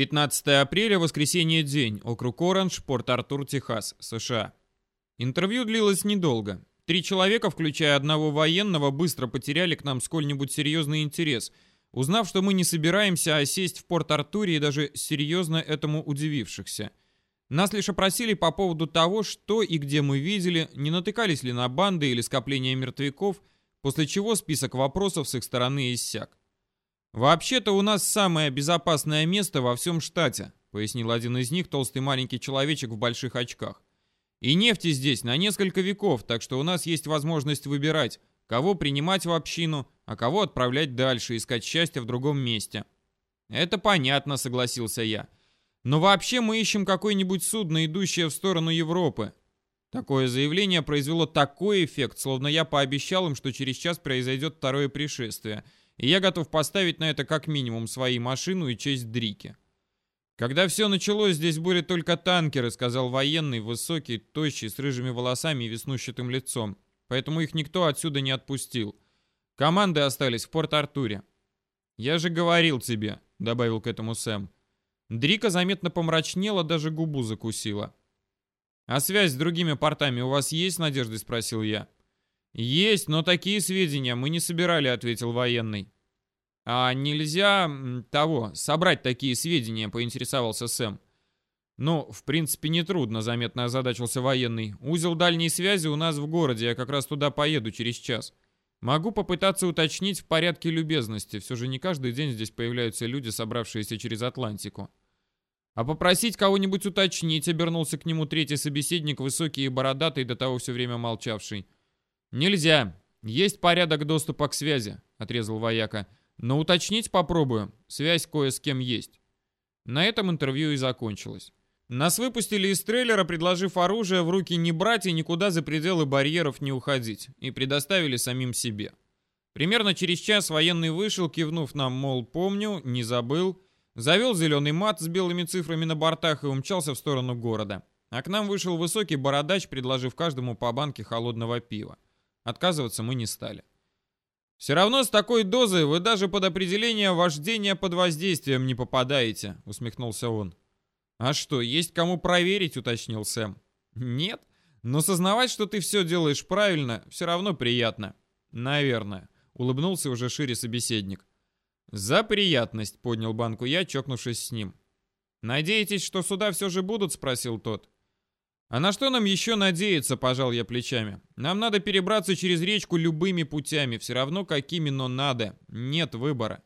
15 апреля, воскресенье день, округ Оранж, Порт-Артур, Техас, США. Интервью длилось недолго. Три человека, включая одного военного, быстро потеряли к нам сколь-нибудь серьезный интерес, узнав, что мы не собираемся осесть в Порт-Артуре и даже серьезно этому удивившихся. Нас лишь опросили по поводу того, что и где мы видели, не натыкались ли на банды или скопления мертвяков, после чего список вопросов с их стороны иссяк. «Вообще-то у нас самое безопасное место во всем штате», пояснил один из них, толстый маленький человечек в больших очках. «И нефти здесь на несколько веков, так что у нас есть возможность выбирать, кого принимать в общину, а кого отправлять дальше, искать счастье в другом месте». «Это понятно», — согласился я. «Но вообще мы ищем какое-нибудь судно, идущее в сторону Европы». Такое заявление произвело такой эффект, словно я пообещал им, что через час произойдет второе пришествие — и я готов поставить на это как минимум свои машину и честь Дрики. Когда все началось, здесь были только танкеры, сказал военный, высокий, тощий, с рыжими волосами и веснущатым лицом. Поэтому их никто отсюда не отпустил. Команды остались в Порт-Артуре. «Я же говорил тебе», — добавил к этому Сэм. Дрика заметно помрачнела, даже губу закусила. «А связь с другими портами у вас есть?» — надеждой спросил я. «Есть, но такие сведения мы не собирали», — ответил военный. «А нельзя того, собрать такие сведения?» — поинтересовался Сэм. «Ну, в принципе, нетрудно», — заметно озадачился военный. «Узел дальней связи у нас в городе, я как раз туда поеду через час. Могу попытаться уточнить в порядке любезности, все же не каждый день здесь появляются люди, собравшиеся через Атлантику». «А попросить кого-нибудь уточнить», — обернулся к нему третий собеседник, высокий и бородатый, до того все время молчавший. «Нельзя. Есть порядок доступа к связи», — отрезал вояка. «Но уточнить попробую. Связь кое с кем есть». На этом интервью и закончилось. Нас выпустили из трейлера, предложив оружие в руки не брать и никуда за пределы барьеров не уходить, и предоставили самим себе. Примерно через час военный вышел, кивнув нам, мол, помню, не забыл, завел зеленый мат с белыми цифрами на бортах и умчался в сторону города. А к нам вышел высокий бородач, предложив каждому по банке холодного пива. Отказываться мы не стали. «Все равно с такой дозой вы даже под определение вождения под воздействием не попадаете», — усмехнулся он. «А что, есть кому проверить?» — уточнил Сэм. «Нет, но сознавать, что ты все делаешь правильно, все равно приятно». «Наверное», — улыбнулся уже шире собеседник. «За приятность», — поднял банку я, чокнувшись с ним. «Надеетесь, что сюда все же будут?» — спросил тот. «А на что нам еще надеяться?» – пожал я плечами. «Нам надо перебраться через речку любыми путями, все равно какими, но надо. Нет выбора».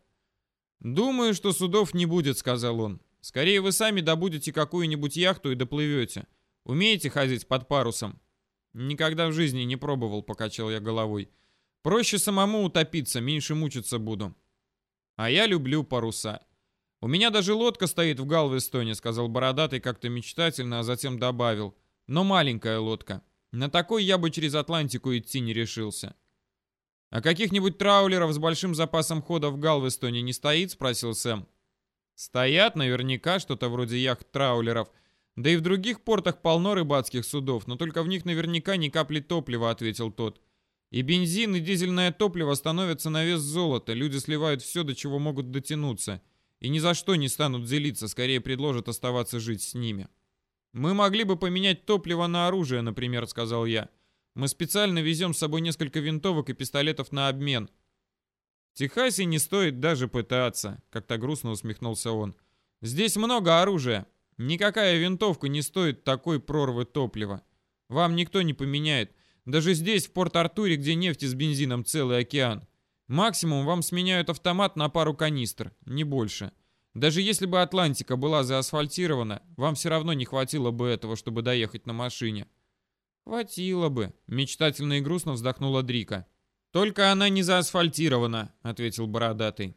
«Думаю, что судов не будет», – сказал он. «Скорее вы сами добудете какую-нибудь яхту и доплывете. Умеете ходить под парусом?» «Никогда в жизни не пробовал», – покачал я головой. «Проще самому утопиться, меньше мучиться буду». «А я люблю паруса». «У меня даже лодка стоит в Галвестоне», — сказал Бородатый как-то мечтательно, а затем добавил. Но маленькая лодка. На такой я бы через Атлантику идти не решился. «А каких-нибудь траулеров с большим запасом хода в Галвестоне не стоит?» — спросил Сэм. «Стоят наверняка что-то вроде яхт-траулеров. Да и в других портах полно рыбацких судов, но только в них наверняка ни капли топлива», — ответил тот. «И бензин, и дизельное топливо становятся на вес золота. Люди сливают все, до чего могут дотянуться. И ни за что не станут делиться, скорее предложат оставаться жить с ними». «Мы могли бы поменять топливо на оружие, например», — сказал я. «Мы специально везем с собой несколько винтовок и пистолетов на обмен». «В Техасе не стоит даже пытаться», — как-то грустно усмехнулся он. «Здесь много оружия. Никакая винтовка не стоит такой прорвы топлива. Вам никто не поменяет. Даже здесь, в Порт-Артуре, где нефти с бензином целый океан. Максимум вам сменяют автомат на пару канистр, не больше. Даже если бы Атлантика была заасфальтирована, вам все равно не хватило бы этого, чтобы доехать на машине. Хватило бы, мечтательно и грустно вздохнула Дрика. Только она не заасфальтирована, ответил бородатый.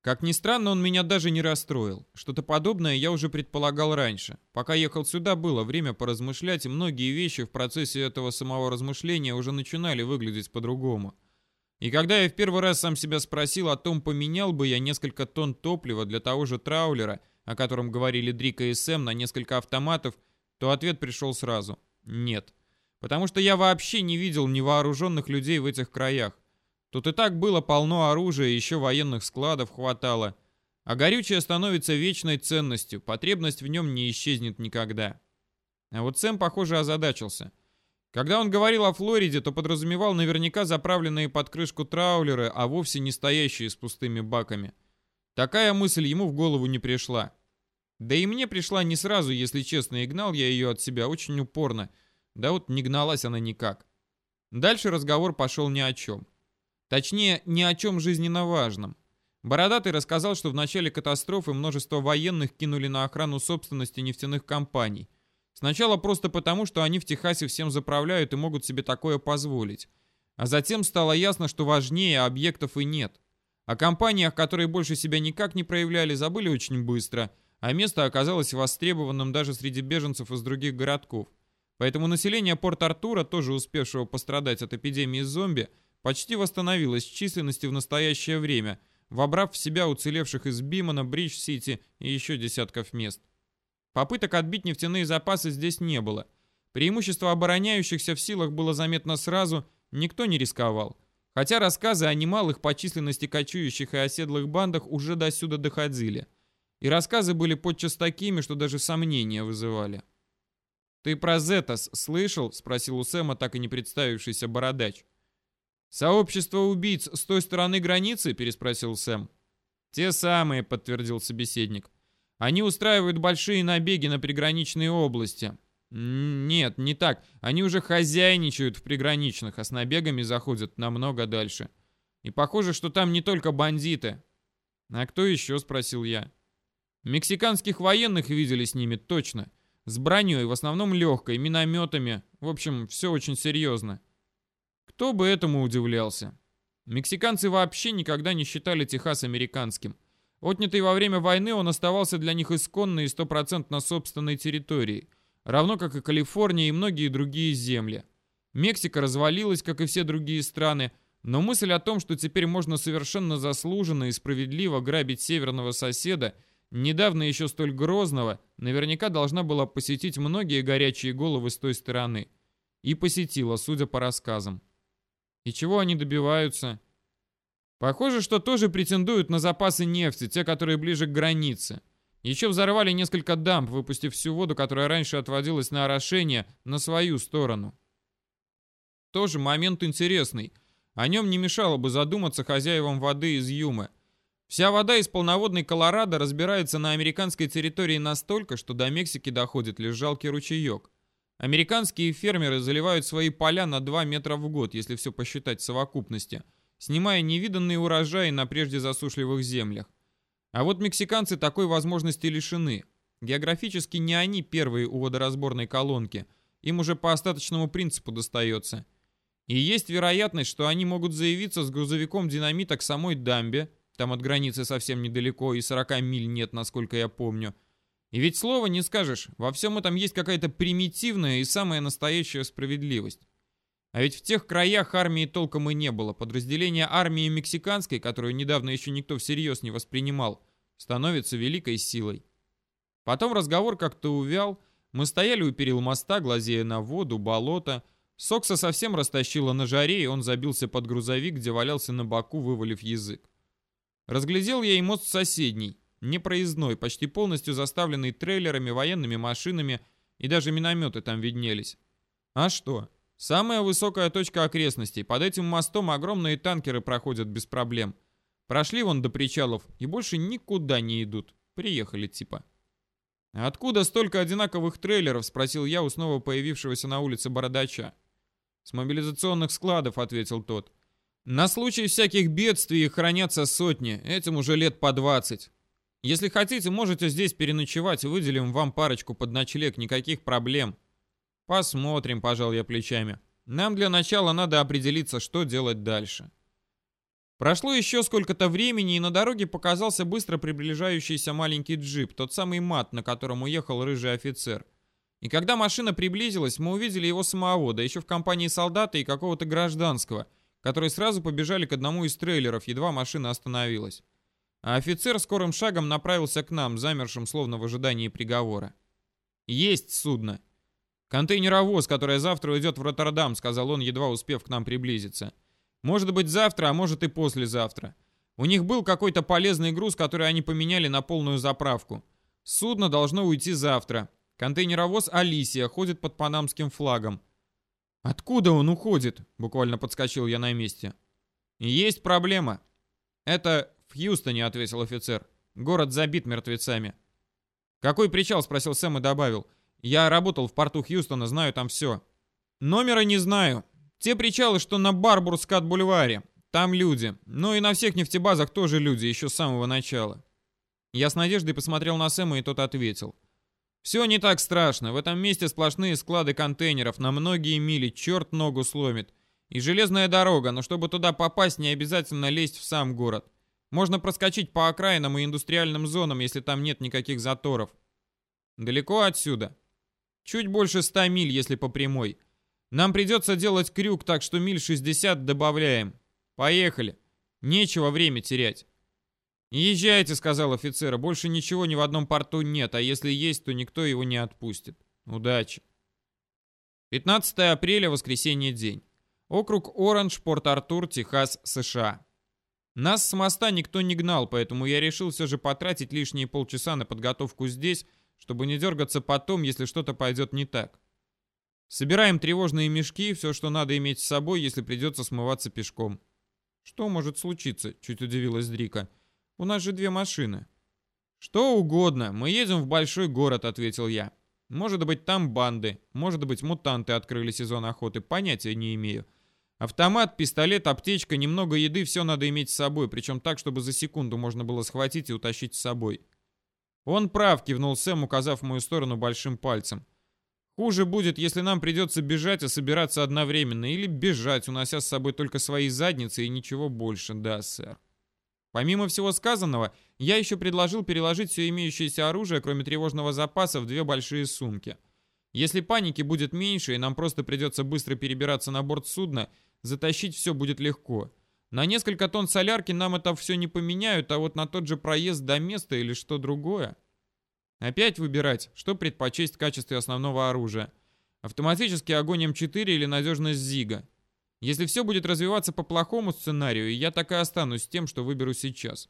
Как ни странно, он меня даже не расстроил. Что-то подобное я уже предполагал раньше. Пока ехал сюда, было время поразмышлять, и многие вещи в процессе этого самого размышления уже начинали выглядеть по-другому. И когда я в первый раз сам себя спросил о том, поменял бы я несколько тонн топлива для того же траулера, о котором говорили Дрика и Сэм, на несколько автоматов, то ответ пришел сразу. Нет. Потому что я вообще не видел невооруженных людей в этих краях. Тут и так было полно оружия, еще военных складов хватало. А горючее становится вечной ценностью, потребность в нем не исчезнет никогда. А вот Сэм, похоже, озадачился. Когда он говорил о Флориде, то подразумевал наверняка заправленные под крышку траулеры, а вовсе не стоящие с пустыми баками. Такая мысль ему в голову не пришла. Да и мне пришла не сразу, если честно, и гнал я ее от себя очень упорно. Да вот не гналась она никак. Дальше разговор пошел ни о чем. Точнее, ни о чем жизненно важном. Бородатый рассказал, что в начале катастрофы множество военных кинули на охрану собственности нефтяных компаний. Сначала просто потому, что они в Техасе всем заправляют и могут себе такое позволить. А затем стало ясно, что важнее объектов и нет. О компаниях, которые больше себя никак не проявляли, забыли очень быстро – а место оказалось востребованным даже среди беженцев из других городков. Поэтому население Порт-Артура, тоже успевшего пострадать от эпидемии зомби, почти восстановилось в численности в настоящее время, вобрав в себя уцелевших из Бимана, Бридж-Сити и еще десятков мест. Попыток отбить нефтяные запасы здесь не было. Преимущество обороняющихся в силах было заметно сразу, никто не рисковал. Хотя рассказы о немалых по численности кочующих и оседлых бандах уже до сюда доходили – и рассказы были подчас такими, что даже сомнения вызывали. «Ты про Зетас слышал?» — спросил у Сэма так и не представившийся бородач. «Сообщество убийц с той стороны границы?» — переспросил Сэм. «Те самые», — подтвердил собеседник. «Они устраивают большие набеги на приграничные области». «Нет, не так. Они уже хозяйничают в приграничных, а с набегами заходят намного дальше. И похоже, что там не только бандиты». «А кто еще?» — спросил я. Мексиканских военных видели с ними точно. С броней, в основном легкой, минометами. В общем, все очень серьезно. Кто бы этому удивлялся. Мексиканцы вообще никогда не считали Техас американским. Отнятый во время войны он оставался для них исконно и стопроцентно собственной территорией, равно как и Калифорния и многие другие земли. Мексика развалилась, как и все другие страны, но мысль о том, что теперь можно совершенно заслуженно и справедливо грабить северного соседа – недавно еще столь грозного, наверняка должна была посетить многие горячие головы с той стороны. И посетила, судя по рассказам. И чего они добиваются? Похоже, что тоже претендуют на запасы нефти, те, которые ближе к границе. Еще взорвали несколько дамб, выпустив всю воду, которая раньше отводилась на орошение, на свою сторону. Тоже момент интересный. О нем не мешало бы задуматься хозяевам воды из Юмы. Вся вода из полноводной Колорадо разбирается на американской территории настолько, что до Мексики доходит лишь жалкий ручеек. Американские фермеры заливают свои поля на 2 метра в год, если все посчитать в совокупности, снимая невиданные урожаи на прежде засушливых землях. А вот мексиканцы такой возможности лишены. Географически не они первые у водоразборной колонки, им уже по остаточному принципу достается. И есть вероятность, что они могут заявиться с грузовиком динамита к самой дамбе, там от границы совсем недалеко, и 40 миль нет, насколько я помню. И ведь слова не скажешь, во всем этом есть какая-то примитивная и самая настоящая справедливость. А ведь в тех краях армии толком и не было. Подразделение армии мексиканской, которую недавно еще никто всерьез не воспринимал, становится великой силой. Потом разговор как-то увял. Мы стояли у перил моста, глазея на воду, болото. Сокса совсем растащило на жаре, и он забился под грузовик, где валялся на боку, вывалив язык. Разглядел я и мост соседний, непроездной, почти полностью заставленный трейлерами, военными машинами, и даже минометы там виднелись. А что? Самая высокая точка окрестностей. Под этим мостом огромные танкеры проходят без проблем. Прошли вон до причалов и больше никуда не идут. Приехали типа. «Откуда столько одинаковых трейлеров?» — спросил я у снова появившегося на улице бородача. «С мобилизационных складов», — ответил тот. На случай всяких бедствий хранятся сотни, этим уже лет по 20. Если хотите, можете здесь переночевать, выделим вам парочку под ночлег, никаких проблем. Посмотрим, пожал я плечами. Нам для начала надо определиться, что делать дальше. Прошло еще сколько-то времени, и на дороге показался быстро приближающийся маленький джип, тот самый мат, на котором уехал рыжий офицер. И когда машина приблизилась, мы увидели его самого, да еще в компании солдата и какого-то гражданского – которые сразу побежали к одному из трейлеров, едва машина остановилась. А офицер скорым шагом направился к нам, замершим словно в ожидании приговора. «Есть судно!» «Контейнеровоз, который завтра уйдет в Роттердам», — сказал он, едва успев к нам приблизиться. «Может быть завтра, а может и послезавтра. У них был какой-то полезный груз, который они поменяли на полную заправку. Судно должно уйти завтра. Контейнеровоз «Алисия» ходит под панамским флагом. «Откуда он уходит?» — буквально подскочил я на месте. «Есть проблема». «Это в Хьюстоне», — ответил офицер. «Город забит мертвецами». «Какой причал?» — спросил Сэм и добавил. «Я работал в порту Хьюстона, знаю там все». «Номера не знаю. Те причалы, что на Барбурскат-бульваре. Там люди. Ну и на всех нефтебазах тоже люди, еще с самого начала. Я с надеждой посмотрел на Сэма, и тот ответил. Все не так страшно. В этом месте сплошные склады контейнеров на многие мили, черт ногу сломит. И железная дорога, но чтобы туда попасть, не обязательно лезть в сам город. Можно проскочить по окраинам и индустриальным зонам, если там нет никаких заторов. Далеко отсюда? Чуть больше ста миль, если по прямой. Нам придется делать крюк, так что миль 60 добавляем. Поехали. Нечего время терять. «Езжайте», — сказал офицер, — «больше ничего ни в одном порту нет, а если есть, то никто его не отпустит. Удачи». 15 апреля, воскресенье день. Округ Оранж, Порт-Артур, Техас, США. Нас с моста никто не гнал, поэтому я решил все же потратить лишние полчаса на подготовку здесь, чтобы не дергаться потом, если что-то пойдет не так. Собираем тревожные мешки, все, что надо иметь с собой, если придется смываться пешком. «Что может случиться?» — чуть удивилась Дрика. «У нас же две машины». «Что угодно. Мы едем в большой город», — ответил я. «Может быть, там банды. Может быть, мутанты открыли сезон охоты. Понятия не имею. Автомат, пистолет, аптечка, немного еды — все надо иметь с собой, причем так, чтобы за секунду можно было схватить и утащить с собой». «Он прав», — кивнул Сэм, указав в мою сторону большим пальцем. Хуже будет, если нам придется бежать и собираться одновременно, или бежать, унося с собой только свои задницы и ничего больше, да, сэр. Помимо всего сказанного, я еще предложил переложить все имеющееся оружие, кроме тревожного запаса, в две большие сумки. Если паники будет меньше, и нам просто придется быстро перебираться на борт судна, затащить все будет легко. На несколько тонн солярки нам это все не поменяют, а вот на тот же проезд до места или что другое. Опять выбирать, что предпочесть в качестве основного оружия. Автоматический огонь М4 или надежность Зига. Если все будет развиваться по плохому сценарию, я так и останусь тем, что выберу сейчас.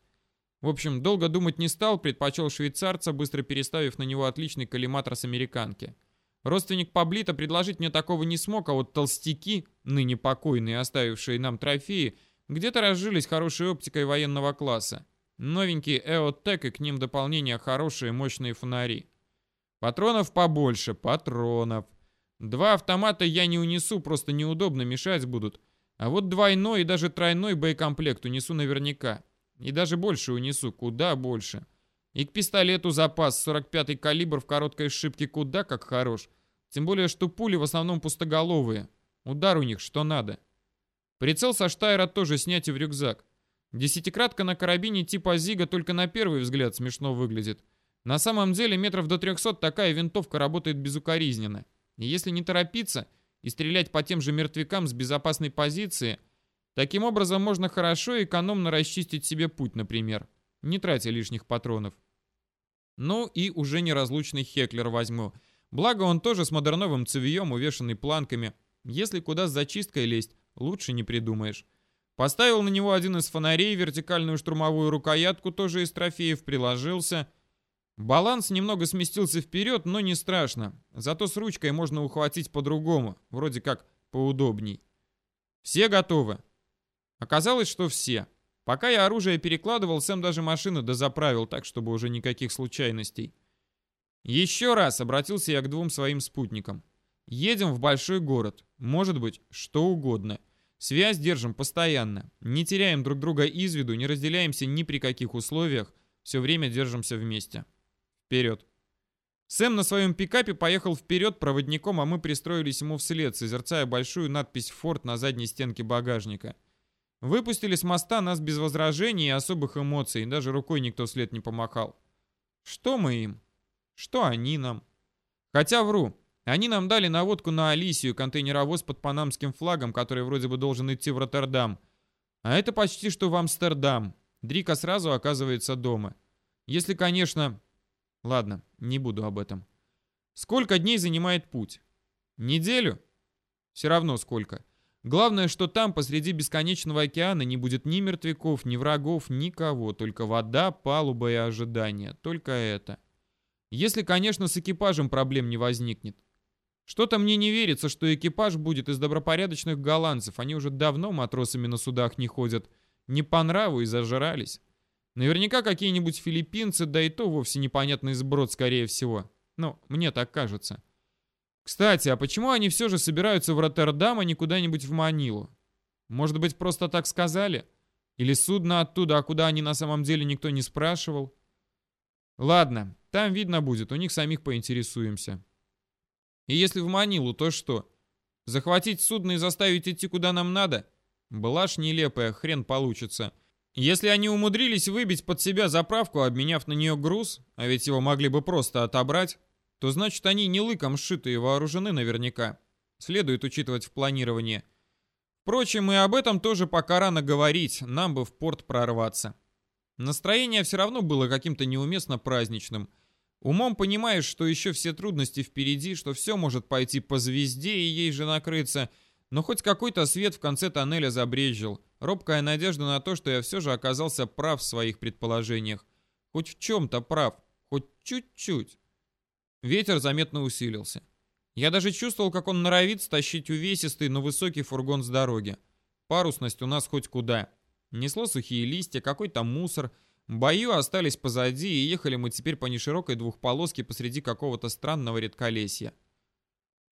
В общем, долго думать не стал, предпочел швейцарца, быстро переставив на него отличный коллиматор с американки. Родственник Паблита предложить мне такого не смог, а вот толстяки, ныне покойные, оставившие нам трофеи, где-то разжились хорошей оптикой военного класса. Новенькие Эотек и к ним дополнение хорошие мощные фонари. Патронов побольше, патронов. Два автомата я не унесу, просто неудобно, мешать будут. А вот двойной и даже тройной боекомплект унесу наверняка. И даже больше унесу, куда больше. И к пистолету запас 45-й калибр в короткой шибке куда как хорош. Тем более, что пули в основном пустоголовые. Удар у них что надо. Прицел со Штайра тоже снять и в рюкзак. Десятикратка на карабине типа Зига только на первый взгляд смешно выглядит. На самом деле метров до 300 такая винтовка работает безукоризненно. И если не торопиться и стрелять по тем же мертвякам с безопасной позиции, таким образом можно хорошо и экономно расчистить себе путь, например, не тратя лишних патронов. Ну и уже неразлучный Хеклер возьму. Благо он тоже с модерновым цевьем, увешанный планками. Если куда с зачисткой лезть, лучше не придумаешь. Поставил на него один из фонарей, вертикальную штурмовую рукоятку, тоже из трофеев, приложился. Баланс немного сместился вперед, но не страшно. Зато с ручкой можно ухватить по-другому, вроде как поудобней. Все готовы? Оказалось, что все. Пока я оружие перекладывал, Сэм даже машину дозаправил, так, чтобы уже никаких случайностей. Еще раз обратился я к двум своим спутникам. Едем в большой город. Может быть, что угодно. Связь держим постоянно. Не теряем друг друга из виду, не разделяемся ни при каких условиях. Все время держимся вместе. Вперед. Сэм на своем пикапе поехал вперед проводником, а мы пристроились ему вслед, созерцая большую надпись «Форд» на задней стенке багажника. Выпустили с моста нас без возражений и особых эмоций, даже рукой никто вслед не помахал. Что мы им? Что они нам? Хотя вру, они нам дали наводку на Алисию, контейнеровоз под панамским флагом, который вроде бы должен идти в Роттердам. А это почти что в Амстердам. Дрика сразу оказывается дома. Если, конечно... Ладно, не буду об этом. Сколько дней занимает путь? Неделю? Все равно сколько. Главное, что там, посреди бесконечного океана, не будет ни мертвяков, ни врагов, никого, только вода, палуба и ожидание. Только это. Если, конечно, с экипажем проблем не возникнет. Что-то мне не верится, что экипаж будет из добропорядочных голландцев. Они уже давно матросами на судах не ходят. Не по нраву и зажрались. Наверняка какие-нибудь филиппинцы, да и то вовсе непонятный сброд, скорее всего. Ну, мне так кажется. Кстати, а почему они все же собираются в Роттердам, а не куда-нибудь в Манилу? Может быть, просто так сказали? Или судно оттуда, а куда они на самом деле никто не спрашивал? Ладно, там видно будет, у них самих поинтересуемся. И если в Манилу, то что? Захватить судно и заставить идти куда нам надо? Блажь нелепая, хрен получится. Если они умудрились выбить под себя заправку, обменяв на нее груз, а ведь его могли бы просто отобрать, то значит они не лыком сшиты и вооружены наверняка. Следует учитывать в планировании. Впрочем, и об этом тоже пока рано говорить, нам бы в порт прорваться. Настроение все равно было каким-то неуместно праздничным. Умом понимаешь, что еще все трудности впереди, что все может пойти по звезде и ей же накрыться, но хоть какой-то свет в конце тоннеля забрежил. Робкая надежда на то, что я все же оказался прав в своих предположениях. Хоть в чем-то прав, хоть чуть-чуть. Ветер заметно усилился. Я даже чувствовал, как он норовит стащить увесистый, но высокий фургон с дороги. Парусность у нас хоть куда. Несло сухие листья, какой-то мусор. Бою остались позади, и ехали мы теперь по неширокой двухполоске посреди какого-то странного редколесья.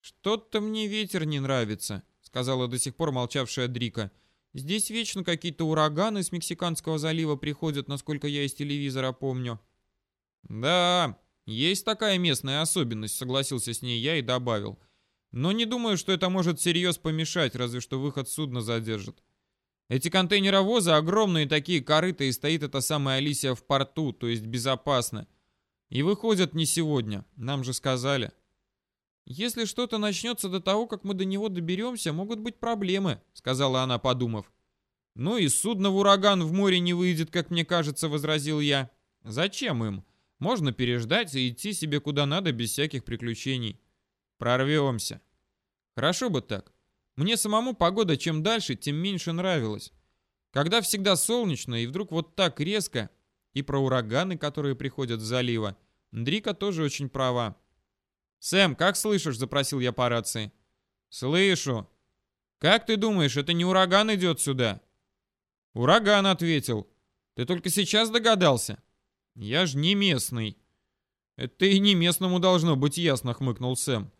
«Что-то мне ветер не нравится», — сказала до сих пор молчавшая Дрика. «Здесь вечно какие-то ураганы с Мексиканского залива приходят, насколько я из телевизора помню». «Да, «Есть такая местная особенность», — согласился с ней я и добавил. «Но не думаю, что это может всерьез помешать, разве что выход судна задержит. Эти контейнеровозы огромные такие корыта, и стоит эта самая Алисия в порту, то есть безопасно. И выходят не сегодня, нам же сказали». «Если что-то начнется до того, как мы до него доберемся, могут быть проблемы», — сказала она, подумав. «Ну и судно в ураган в море не выйдет, как мне кажется», — возразил я. «Зачем им?» Можно переждать и идти себе куда надо без всяких приключений. Прорвемся. Хорошо бы так. Мне самому погода чем дальше, тем меньше нравилась. Когда всегда солнечно и вдруг вот так резко, и про ураганы, которые приходят с залива, Дрика тоже очень права. «Сэм, как слышишь?» — запросил я по рации. «Слышу. Как ты думаешь, это не ураган идет сюда?» «Ураган», — ответил. «Ты только сейчас догадался?» Я ж не местный. Это и не местному должно быть ясно, хмыкнул Сэм.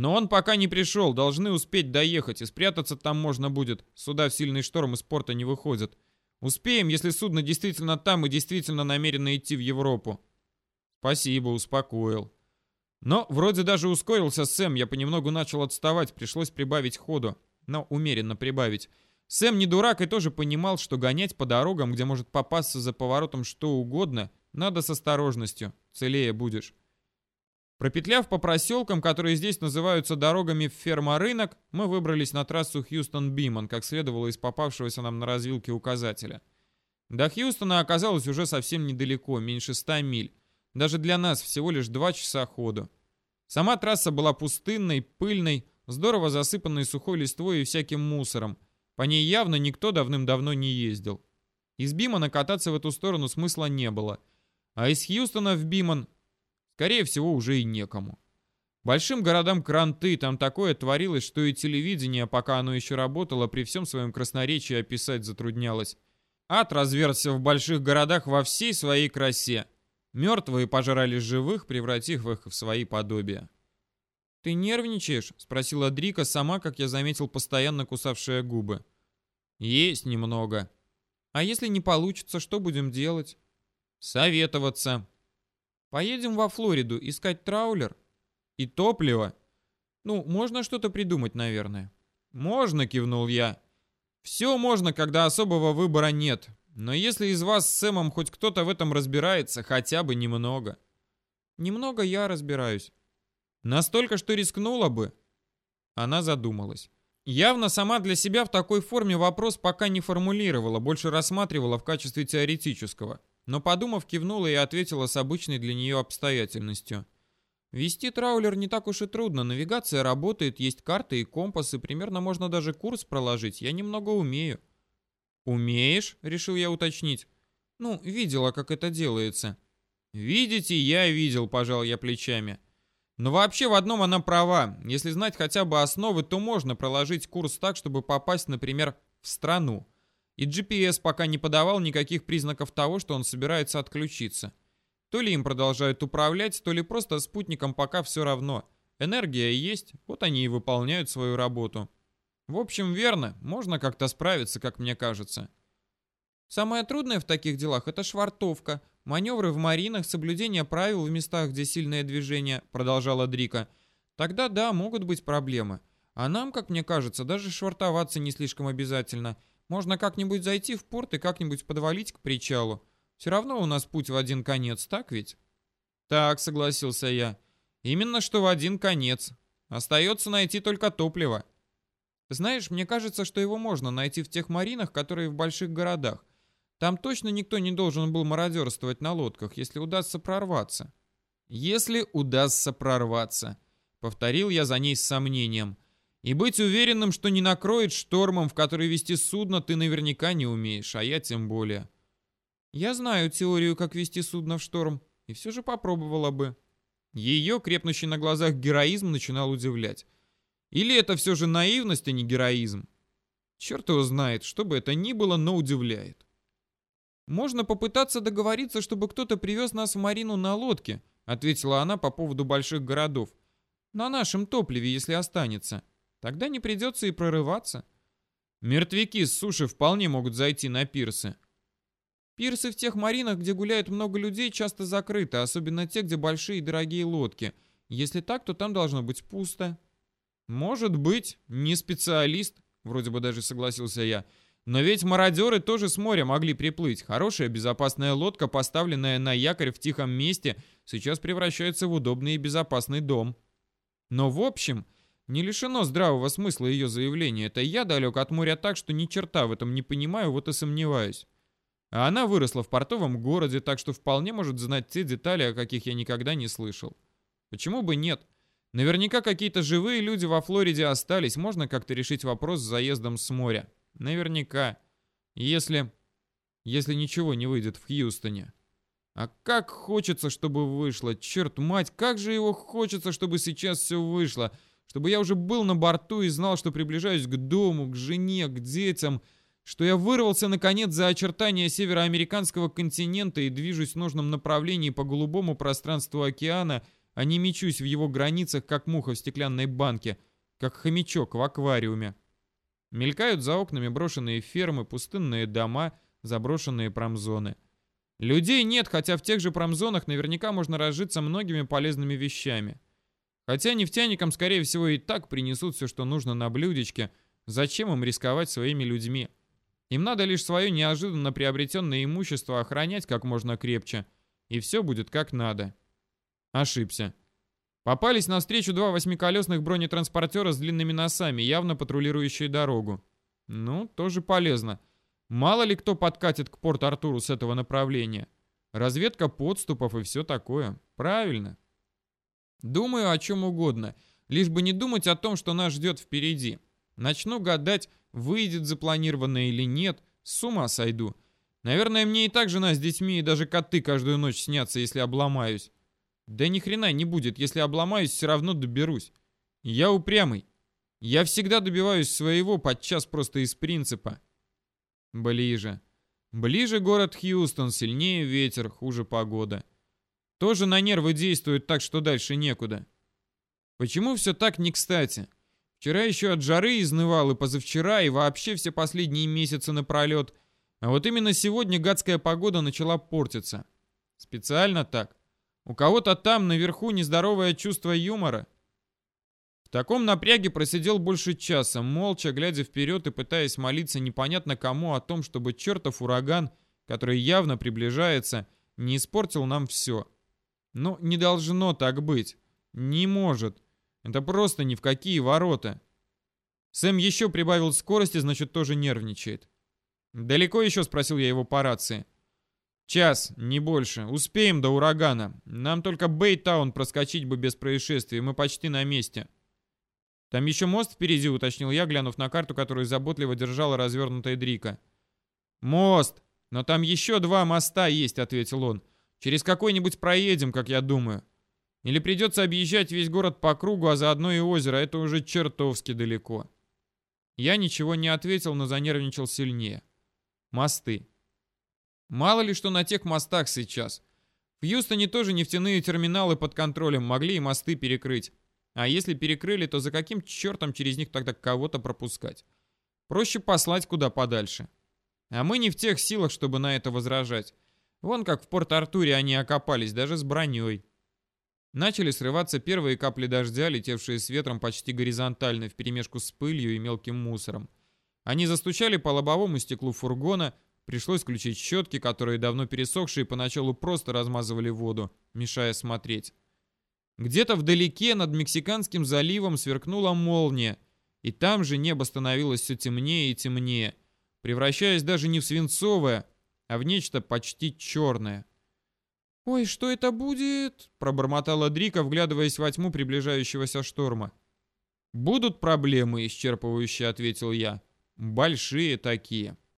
Но он пока не пришел, должны успеть доехать, и спрятаться там можно будет. Сюда в сильный шторм из порта не выходят. Успеем, если судно действительно там и действительно намерено идти в Европу. Спасибо, успокоил. Но вроде даже ускорился Сэм, я понемногу начал отставать, пришлось прибавить ходу. Но умеренно прибавить. Сэм не дурак и тоже понимал, что гонять по дорогам, где может попасться за поворотом что угодно, надо с осторожностью, целее будешь. Пропетляв по проселкам, которые здесь называются дорогами в ферма-рынок, мы выбрались на трассу Хьюстон-Биман, как следовало из попавшегося нам на развилке указателя. До Хьюстона оказалось уже совсем недалеко, меньше ста миль. Даже для нас всего лишь два часа ходу. Сама трасса была пустынной, пыльной, здорово засыпанной сухой листвой и всяким мусором. По ней явно никто давным-давно не ездил. Из Бимана кататься в эту сторону смысла не было – а из Хьюстона в Биман, скорее всего, уже и некому. Большим городам кранты, там такое творилось, что и телевидение, пока оно еще работало, при всем своем красноречии описать затруднялось. Ад разверзся в больших городах во всей своей красе. Мертвые пожирали живых, превратив их в свои подобия. «Ты нервничаешь?» — спросила Дрика, сама, как я заметил, постоянно кусавшая губы. «Есть немного». «А если не получится, что будем делать?» Советоваться. Поедем во Флориду искать траулер и топливо. Ну, можно что-то придумать, наверное. Можно, кивнул я. Все можно, когда особого выбора нет. Но если из вас с Сэмом хоть кто-то в этом разбирается, хотя бы немного. Немного я разбираюсь. Настолько, что рискнула бы. Она задумалась. Явно сама для себя в такой форме вопрос пока не формулировала, больше рассматривала в качестве теоретического но, подумав, кивнула и ответила с обычной для нее обстоятельностью. Вести траулер не так уж и трудно, навигация работает, есть карты и компасы, примерно можно даже курс проложить, я немного умею. «Умеешь?» — решил я уточнить. «Ну, видела, как это делается». «Видите, я видел», — пожал я плечами. Но вообще в одном она права. Если знать хотя бы основы, то можно проложить курс так, чтобы попасть, например, в страну. И GPS пока не подавал никаких признаков того, что он собирается отключиться. То ли им продолжают управлять, то ли просто спутникам пока все равно. Энергия есть, вот они и выполняют свою работу. В общем, верно, можно как-то справиться, как мне кажется. Самое трудное в таких делах – это швартовка, маневры в маринах, соблюдение правил в местах, где сильное движение, продолжала Дрика. Тогда да, могут быть проблемы. А нам, как мне кажется, даже швартоваться не слишком обязательно. Можно как-нибудь зайти в порт и как-нибудь подвалить к причалу. Все равно у нас путь в один конец, так ведь? Так, согласился я. Именно что в один конец. Остается найти только топливо. Знаешь, мне кажется, что его можно найти в тех маринах, которые в больших городах. Там точно никто не должен был мародерствовать на лодках, если удастся прорваться. Если удастся прорваться, повторил я за ней с сомнением. И быть уверенным, что не накроет штормом, в который вести судно, ты наверняка не умеешь, а я тем более. Я знаю теорию, как вести судно в шторм, и все же попробовала бы. Ее, крепнущий на глазах героизм, начинал удивлять. Или это все же наивность, а не героизм? Черт его знает, что бы это ни было, но удивляет. Можно попытаться договориться, чтобы кто-то привез нас в Марину на лодке, ответила она по поводу больших городов. На нашем топливе, если останется. Тогда не придется и прорываться. Мертвяки с суши вполне могут зайти на пирсы. Пирсы в тех маринах, где гуляет много людей, часто закрыты, особенно те, где большие и дорогие лодки. Если так, то там должно быть пусто. Может быть, не специалист, вроде бы даже согласился я. Но ведь мародеры тоже с моря могли приплыть. Хорошая безопасная лодка, поставленная на якорь в тихом месте, сейчас превращается в удобный и безопасный дом. Но в общем, не лишено здравого смысла ее заявление. Это я далек от моря так, что ни черта в этом не понимаю, вот и сомневаюсь. А она выросла в портовом городе, так что вполне может знать те детали, о каких я никогда не слышал. Почему бы нет? Наверняка какие-то живые люди во Флориде остались, можно как-то решить вопрос с заездом с моря. Наверняка. Если... Если ничего не выйдет в Хьюстоне. А как хочется, чтобы вышло. Черт мать, как же его хочется, чтобы сейчас все вышло. Чтобы я уже был на борту и знал, что приближаюсь к дому, к жене, к детям что я вырвался наконец за очертания североамериканского континента и движусь в нужном направлении по голубому пространству океана, а не мечусь в его границах, как муха в стеклянной банке, как хомячок в аквариуме. Мелькают за окнами брошенные фермы, пустынные дома, заброшенные промзоны. Людей нет, хотя в тех же промзонах наверняка можно разжиться многими полезными вещами. Хотя нефтяникам, скорее всего, и так принесут все, что нужно на блюдечке. Зачем им рисковать своими людьми? Им надо лишь свое неожиданно приобретенное имущество охранять как можно крепче, и все будет как надо. Ошибся. Попались навстречу два восьмиколесных бронетранспортера с длинными носами, явно патрулирующие дорогу. Ну, тоже полезно. Мало ли кто подкатит к Порт-Артуру с этого направления. Разведка подступов и все такое. Правильно. Думаю о чем угодно, лишь бы не думать о том, что нас ждет впереди. Начну гадать, Выйдет запланированное или нет, с ума сойду. Наверное, мне и так жена с детьми и даже коты каждую ночь снятся, если обломаюсь. Да ни хрена не будет, если обломаюсь, все равно доберусь. Я упрямый. Я всегда добиваюсь своего, подчас просто из принципа. Ближе. Ближе город Хьюстон, сильнее ветер, хуже погода. Тоже на нервы действует так, что дальше некуда. Почему все так не кстати? Вчера еще от жары изнывал, и позавчера, и вообще все последние месяцы напролет. А вот именно сегодня гадская погода начала портиться. Специально так. У кого-то там наверху нездоровое чувство юмора. В таком напряге просидел больше часа, молча глядя вперед и пытаясь молиться непонятно кому о том, чтобы чертов ураган, который явно приближается, не испортил нам все. Но не должно так быть. Не может. Это просто ни в какие ворота. Сэм еще прибавил скорости, значит, тоже нервничает. «Далеко еще?» — спросил я его по рации. Час, не больше. Успеем до урагана. Нам только Бейтаун проскочить бы без происшествий, мы почти на месте. Там еще мост впереди, уточнил я, глянув на карту, которую заботливо держала развернутая Дрика. Мост! Но там еще два моста есть, ответил он. Через какой-нибудь проедем, как я думаю. Или придется объезжать весь город по кругу, а заодно и озеро, это уже чертовски далеко. Я ничего не ответил, но занервничал сильнее. Мосты. Мало ли что на тех мостах сейчас. В Юстоне тоже нефтяные терминалы под контролем могли и мосты перекрыть. А если перекрыли, то за каким чертом через них тогда кого-то пропускать? Проще послать куда подальше. А мы не в тех силах, чтобы на это возражать. Вон как в Порт-Артуре они окопались, даже с броней. Начали срываться первые капли дождя, летевшие с ветром почти горизонтально, вперемешку с пылью и мелким мусором. Они застучали по лобовому стеклу фургона, Пришлось включить щетки, которые давно пересохшие поначалу просто размазывали воду, мешая смотреть. Где-то вдалеке над Мексиканским заливом сверкнула молния, и там же небо становилось все темнее и темнее, превращаясь даже не в свинцовое, а в нечто почти черное. «Ой, что это будет?» — пробормотала Дрика, вглядываясь во тьму приближающегося шторма. «Будут проблемы», — исчерпывающе ответил я. «Большие такие».